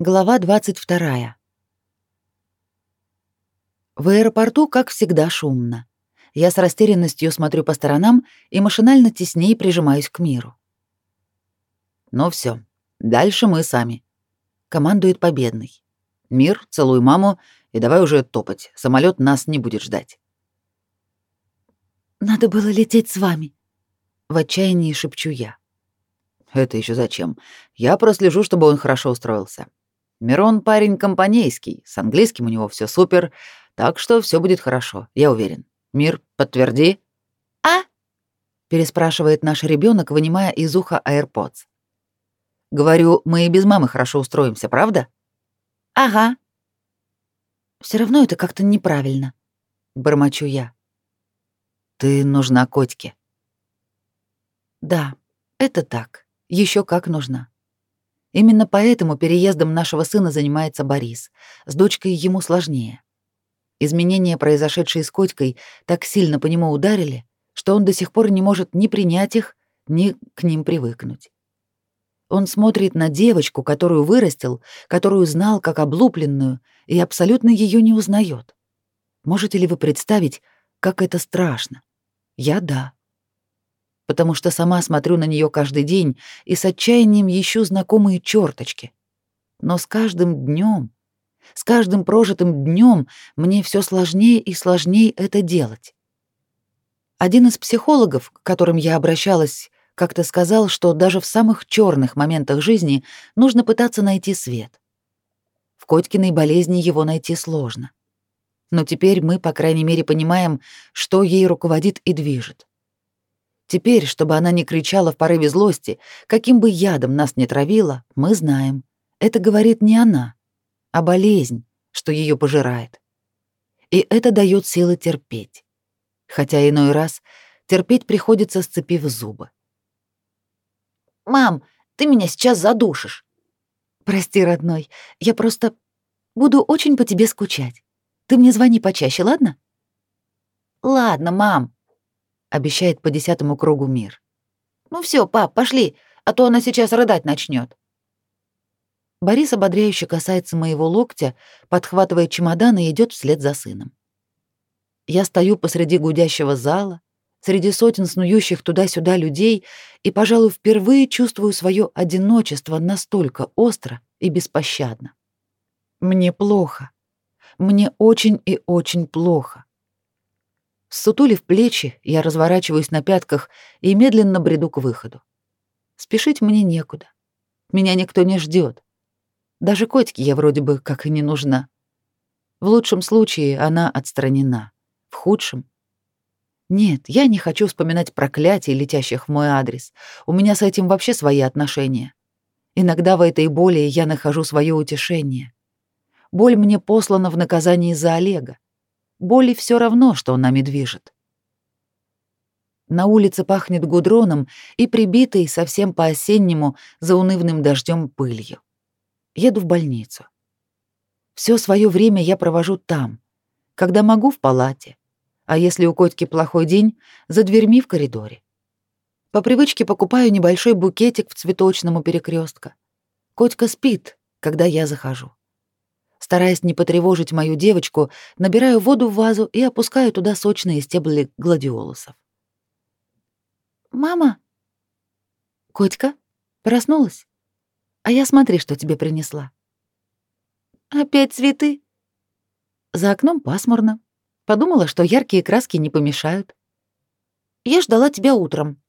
Глава 22. В аэропорту, как всегда, шумно. Я с растерянностью смотрю по сторонам и машинально теснее прижимаюсь к миру. «Ну все, дальше мы сами», — командует победный. «Мир, целуй маму и давай уже топать, самолет нас не будет ждать». «Надо было лететь с вами», — в отчаянии шепчу я. «Это еще зачем? Я прослежу, чтобы он хорошо устроился. Мирон парень компанейский, с английским у него все супер, так что все будет хорошо, я уверен. Мир, подтверди. А? переспрашивает наш ребенок, вынимая из уха AirPods. Говорю, мы и без мамы хорошо устроимся, правда? Ага. Все равно это как-то неправильно, бормочу я. Ты нужна котике. Да, это так. Еще как нужна. Именно поэтому переездом нашего сына занимается Борис. С дочкой ему сложнее. Изменения, произошедшие с Котькой, так сильно по нему ударили, что он до сих пор не может ни принять их, ни к ним привыкнуть. Он смотрит на девочку, которую вырастил, которую знал как облупленную, и абсолютно ее не узнает. Можете ли вы представить, как это страшно? Я — да потому что сама смотрю на нее каждый день и с отчаянием ищу знакомые черточки. Но с каждым днем, с каждым прожитым днем мне все сложнее и сложнее это делать. Один из психологов, к которым я обращалась, как-то сказал, что даже в самых черных моментах жизни нужно пытаться найти свет. В Котькиной болезни его найти сложно. Но теперь мы, по крайней мере, понимаем, что ей руководит и движет. Теперь, чтобы она не кричала в порыве злости, каким бы ядом нас не травила, мы знаем. Это говорит не она, а болезнь, что ее пожирает. И это дает силы терпеть. Хотя иной раз терпеть приходится, сцепив зубы. «Мам, ты меня сейчас задушишь». «Прости, родной, я просто буду очень по тебе скучать. Ты мне звони почаще, ладно?» «Ладно, мам», обещает по десятому кругу мир. Ну все, пап, пошли, а то она сейчас рыдать начнет. Борис ободряюще касается моего локтя, подхватывает чемодан и идет вслед за сыном. Я стою посреди гудящего зала, среди сотен снующих туда-сюда людей и, пожалуй, впервые чувствую свое одиночество настолько остро и беспощадно. Мне плохо. Мне очень и очень плохо. Сутулив плечи, я разворачиваюсь на пятках и медленно бреду к выходу. Спешить мне некуда. Меня никто не ждет. Даже котике я вроде бы как и не нужна. В лучшем случае она отстранена. В худшем... Нет, я не хочу вспоминать проклятий, летящих в мой адрес. У меня с этим вообще свои отношения. Иногда в этой боли я нахожу свое утешение. Боль мне послана в наказании за Олега. Боли все равно, что он нами движет. На улице пахнет гудроном и прибитой совсем по-осеннему за унывным дождем пылью. Еду в больницу. Все свое время я провожу там, когда могу в палате, а если у котики плохой день, за дверьми в коридоре. По привычке покупаю небольшой букетик в цветочном у перекрестка. Котика спит, когда я захожу. Стараясь не потревожить мою девочку, набираю воду в вазу и опускаю туда сочные стебли гладиолусов. «Мама?» «Котька, проснулась? А я смотри, что тебе принесла». «Опять цветы?» За окном пасмурно. Подумала, что яркие краски не помешают. «Я ждала тебя утром».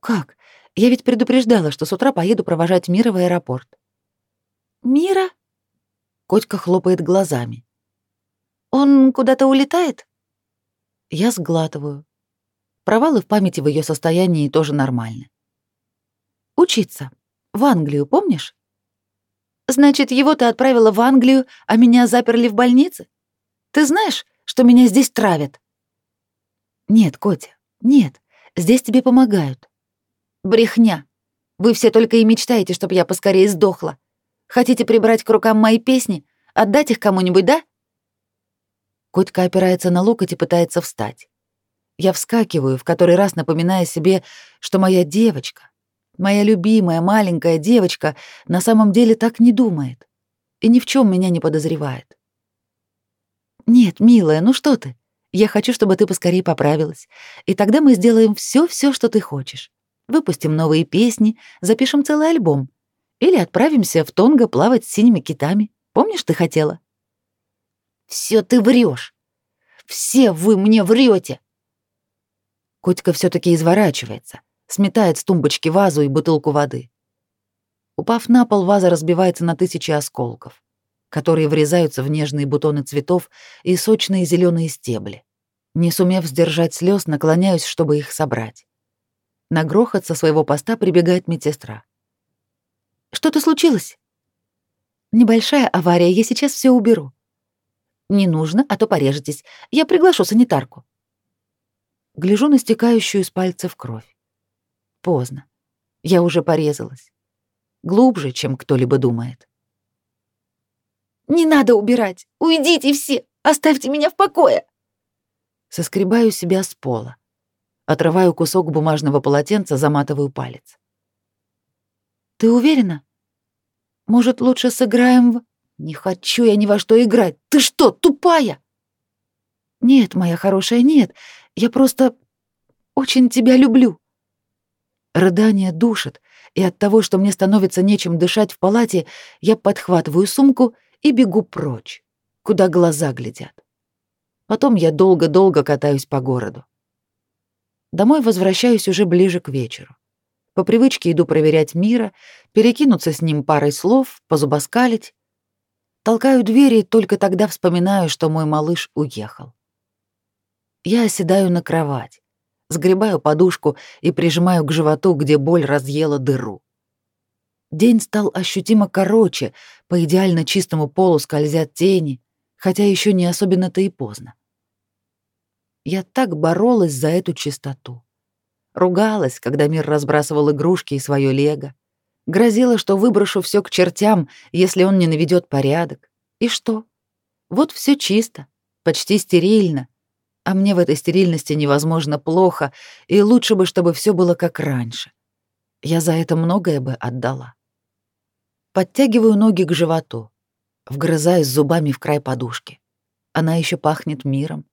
«Как? Я ведь предупреждала, что с утра поеду провожать Мира в аэропорт». «Мира?» Котька хлопает глазами. «Он куда-то улетает?» Я сглатываю. Провалы в памяти в ее состоянии тоже нормальны. «Учиться. В Англию, помнишь?» «Значит, его ты отправила в Англию, а меня заперли в больнице? Ты знаешь, что меня здесь травят?» «Нет, Котя, нет. Здесь тебе помогают». «Брехня. Вы все только и мечтаете, чтобы я поскорее сдохла. Хотите прибрать к рукам мои песни? Отдать их кому-нибудь, да?» Котька опирается на локоть и пытается встать. Я вскакиваю, в который раз напоминая себе, что моя девочка, моя любимая маленькая девочка на самом деле так не думает. и ни в чем меня не подозревает. Нет, милая, ну что ты? Я хочу, чтобы ты поскорее поправилась. И тогда мы сделаем все-все, что ты хочешь. Выпустим новые песни, запишем целый альбом. Или отправимся в Тонго плавать с синими китами. Помнишь, ты хотела? Все ты врешь. Все вы мне врете. Котика все таки изворачивается, сметает с тумбочки вазу и бутылку воды. Упав на пол, ваза разбивается на тысячи осколков, которые врезаются в нежные бутоны цветов и сочные зеленые стебли. Не сумев сдержать слез, наклоняюсь, чтобы их собрать. На грохот со своего поста прибегает медсестра. «Что-то случилось?» «Небольшая авария, я сейчас все уберу». «Не нужно, а то порежетесь. Я приглашу санитарку». Гляжу на стекающую из пальцев кровь. Поздно. Я уже порезалась. Глубже, чем кто-либо думает. «Не надо убирать! Уйдите все! Оставьте меня в покое!» Соскребаю себя с пола. Отрываю кусок бумажного полотенца, заматываю палец. «Ты уверена? Может, лучше сыграем в...» «Не хочу я ни во что играть! Ты что, тупая?» «Нет, моя хорошая, нет. Я просто очень тебя люблю». Рыдание душит, и от того, что мне становится нечем дышать в палате, я подхватываю сумку и бегу прочь, куда глаза глядят. Потом я долго-долго катаюсь по городу. Домой возвращаюсь уже ближе к вечеру. По привычке иду проверять мира, перекинуться с ним парой слов, позубоскалить. Толкаю двери и только тогда вспоминаю, что мой малыш уехал. Я оседаю на кровать, сгребаю подушку и прижимаю к животу, где боль разъела дыру. День стал ощутимо короче, по идеально чистому полу скользят тени, хотя еще не особенно-то и поздно. Я так боролась за эту чистоту. Ругалась, когда мир разбрасывал игрушки и свое лего. Грозила, что выброшу все к чертям, если он не наведет порядок. И что? Вот все чисто, почти стерильно, а мне в этой стерильности невозможно плохо, и лучше бы, чтобы все было как раньше. Я за это многое бы отдала. Подтягиваю ноги к животу, вгрызаюсь зубами в край подушки. Она еще пахнет миром.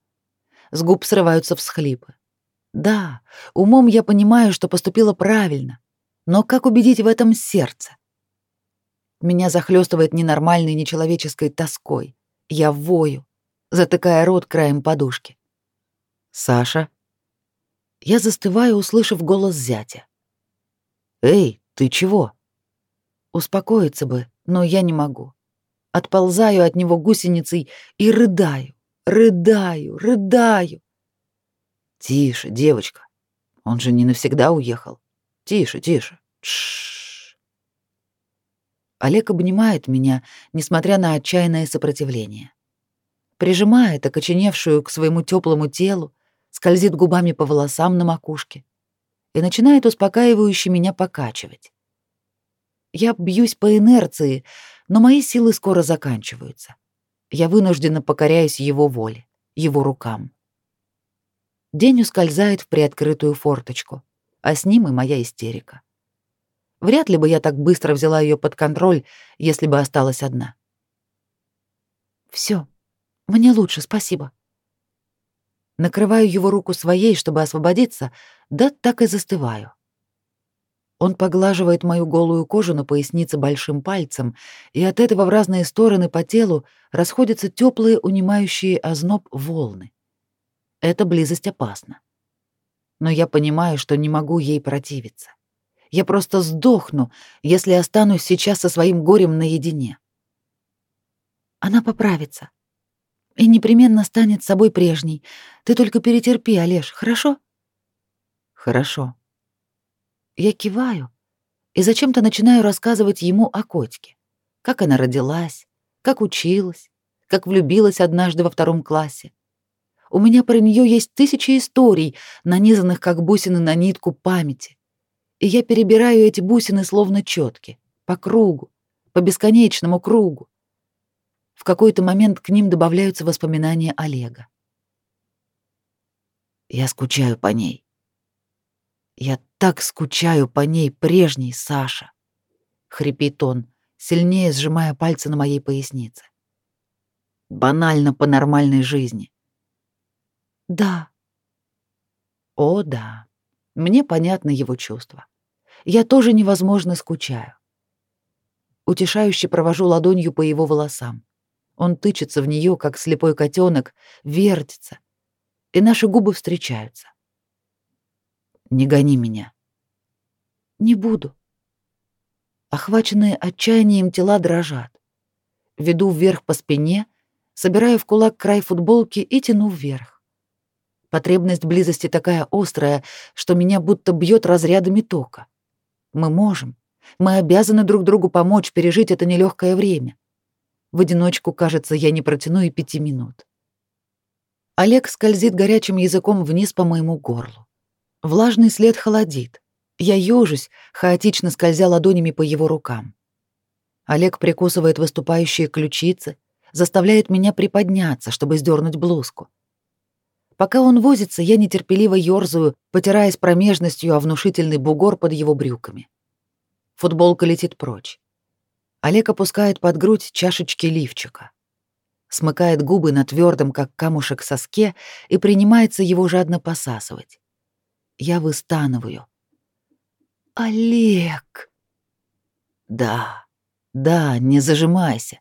С губ срываются всхлипы. Да, умом я понимаю, что поступила правильно, но как убедить в этом сердце? Меня захлестывает ненормальной нечеловеческой тоской. Я вою, затыкая рот краем подушки. «Саша?» Я застываю, услышав голос зятя. «Эй, ты чего?» Успокоиться бы, но я не могу. Отползаю от него гусеницей и рыдаю, рыдаю, рыдаю. «Тише, девочка. Он же не навсегда уехал. Тише, тише. Тш. Олег обнимает меня, несмотря на отчаянное сопротивление. Прижимает окоченевшую к своему теплому телу, скользит губами по волосам на макушке и начинает успокаивающе меня покачивать. Я бьюсь по инерции, но мои силы скоро заканчиваются. Я вынужденно покоряюсь его воле, его рукам. День ускользает в приоткрытую форточку, а с ним и моя истерика. Вряд ли бы я так быстро взяла ее под контроль, если бы осталась одна. Все, мне лучше, спасибо накрываю его руку своей, чтобы освободиться, да так и застываю. Он поглаживает мою голую кожу на пояснице большим пальцем, и от этого в разные стороны по телу расходятся теплые, унимающие озноб волны. Эта близость опасна. Но я понимаю, что не могу ей противиться. Я просто сдохну, если останусь сейчас со своим горем наедине. Она поправится и непременно станет собой прежней. Ты только перетерпи, Олеж, хорошо? Хорошо. Я киваю и зачем-то начинаю рассказывать ему о котике. Как она родилась, как училась, как влюбилась однажды во втором классе. У меня про нее есть тысячи историй, нанизанных как бусины на нитку памяти. И я перебираю эти бусины словно четки, по кругу, по бесконечному кругу. В какой-то момент к ним добавляются воспоминания Олега. Я скучаю по ней. Я так скучаю по ней, прежней Саша, хрипит он, сильнее сжимая пальцы на моей пояснице. Банально по нормальной жизни. Да. О, да. Мне понятно его чувства. Я тоже невозможно скучаю. Утешающе провожу ладонью по его волосам. Он тычется в нее, как слепой котенок, вертится, и наши губы встречаются. Не гони меня. Не буду. Охваченные отчаянием тела дрожат. Веду вверх по спине, собираю в кулак край футболки и тяну вверх. Потребность близости такая острая, что меня будто бьет разрядами тока. Мы можем, мы обязаны друг другу помочь пережить это нелегкое время. В одиночку, кажется, я не протяну и пяти минут. Олег скользит горячим языком вниз по моему горлу. Влажный след холодит. Я ёжусь, хаотично скользя ладонями по его рукам. Олег прикусывает выступающие ключицы, заставляет меня приподняться, чтобы сдернуть блузку. Пока он возится, я нетерпеливо ёрзаю, потираясь промежностью о внушительный бугор под его брюками. Футболка летит прочь. Олег опускает под грудь чашечки лифчика. Смыкает губы на твердом, как камушек, соске и принимается его жадно посасывать. Я выстанываю. «Олег!» «Да, да, не зажимайся.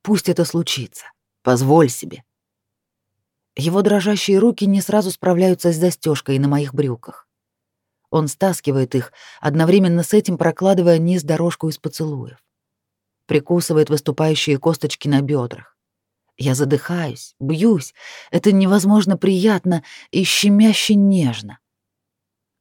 Пусть это случится. Позволь себе». Его дрожащие руки не сразу справляются с застежкой на моих брюках. Он стаскивает их, одновременно с этим прокладывая низ дорожку из поцелуев прикусывает выступающие косточки на бедрах. Я задыхаюсь, бьюсь. Это невозможно приятно и щемяще нежно.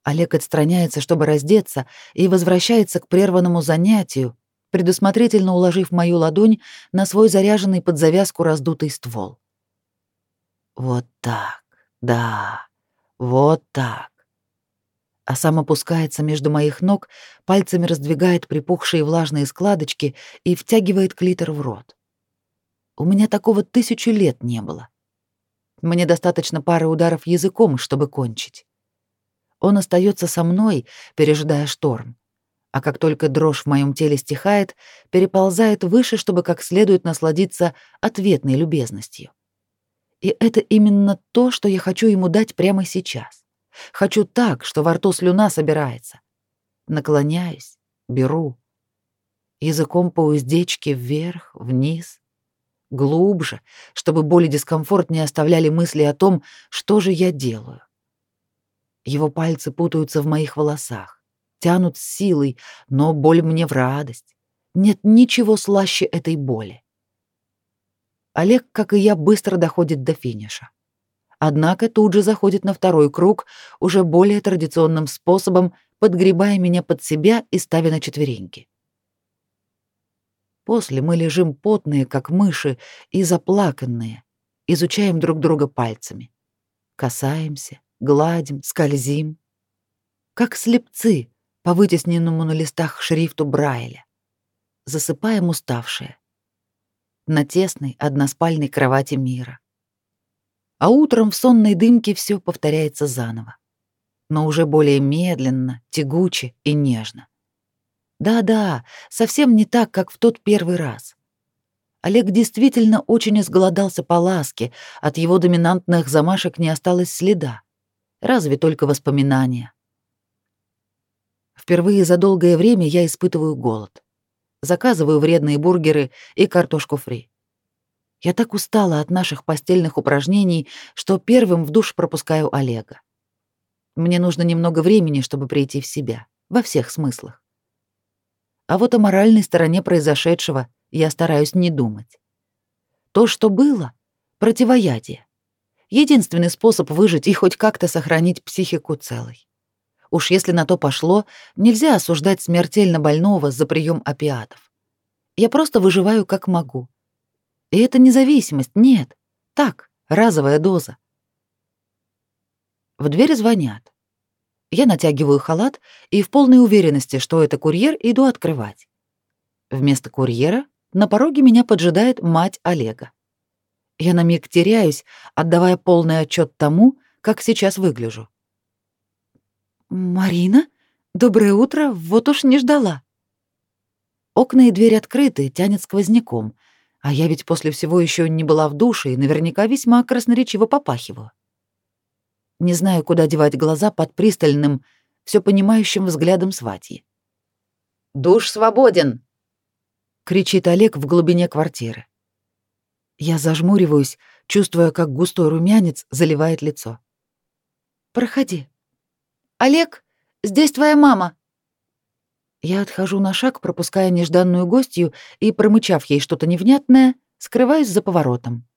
Олег отстраняется, чтобы раздеться, и возвращается к прерванному занятию, предусмотрительно уложив мою ладонь на свой заряженный под завязку раздутый ствол. Вот так, да, вот так а сам опускается между моих ног, пальцами раздвигает припухшие влажные складочки и втягивает клитор в рот. У меня такого тысячу лет не было. Мне достаточно пары ударов языком, чтобы кончить. Он остается со мной, пережидая шторм. А как только дрожь в моем теле стихает, переползает выше, чтобы как следует насладиться ответной любезностью. И это именно то, что я хочу ему дать прямо сейчас. Хочу так, что во рту слюна собирается. Наклоняюсь, беру. Языком по уздечке вверх, вниз, глубже, чтобы боль и дискомфорт не оставляли мысли о том, что же я делаю. Его пальцы путаются в моих волосах, тянут с силой, но боль мне в радость. Нет ничего слаще этой боли. Олег, как и я, быстро доходит до финиша. Однако тут же заходит на второй круг, уже более традиционным способом, подгребая меня под себя и ставя на четвереньки. После мы лежим потные, как мыши, и заплаканные, изучаем друг друга пальцами. Касаемся, гладим, скользим. Как слепцы по вытесненному на листах шрифту Брайля. Засыпаем уставшие. На тесной односпальной кровати мира а утром в сонной дымке все повторяется заново, но уже более медленно, тягуче и нежно. Да-да, совсем не так, как в тот первый раз. Олег действительно очень изголодался по ласке, от его доминантных замашек не осталось следа, разве только воспоминания. Впервые за долгое время я испытываю голод. Заказываю вредные бургеры и картошку фри. Я так устала от наших постельных упражнений, что первым в душ пропускаю Олега. Мне нужно немного времени, чтобы прийти в себя, во всех смыслах. А вот о моральной стороне произошедшего я стараюсь не думать. То, что было — противоядие. Единственный способ выжить и хоть как-то сохранить психику целой. Уж если на то пошло, нельзя осуждать смертельно больного за прием опиатов. Я просто выживаю как могу, и это не зависимость, нет. Так, разовая доза. В дверь звонят. Я натягиваю халат и в полной уверенности, что это курьер, иду открывать. Вместо курьера на пороге меня поджидает мать Олега. Я на миг теряюсь, отдавая полный отчет тому, как сейчас выгляжу. «Марина? Доброе утро, вот уж не ждала». Окна и дверь открыты, тянет сквозняком, а я ведь после всего еще не была в душе и наверняка весьма красноречиво попахивала. Не знаю, куда девать глаза под пристальным, все понимающим взглядом сватьи. «Душ свободен!» — кричит Олег в глубине квартиры. Я зажмуриваюсь, чувствуя, как густой румянец заливает лицо. «Проходи». «Олег, здесь твоя мама!» Я отхожу на шаг, пропуская нежданную гостью и, промычав ей что-то невнятное, скрываюсь за поворотом.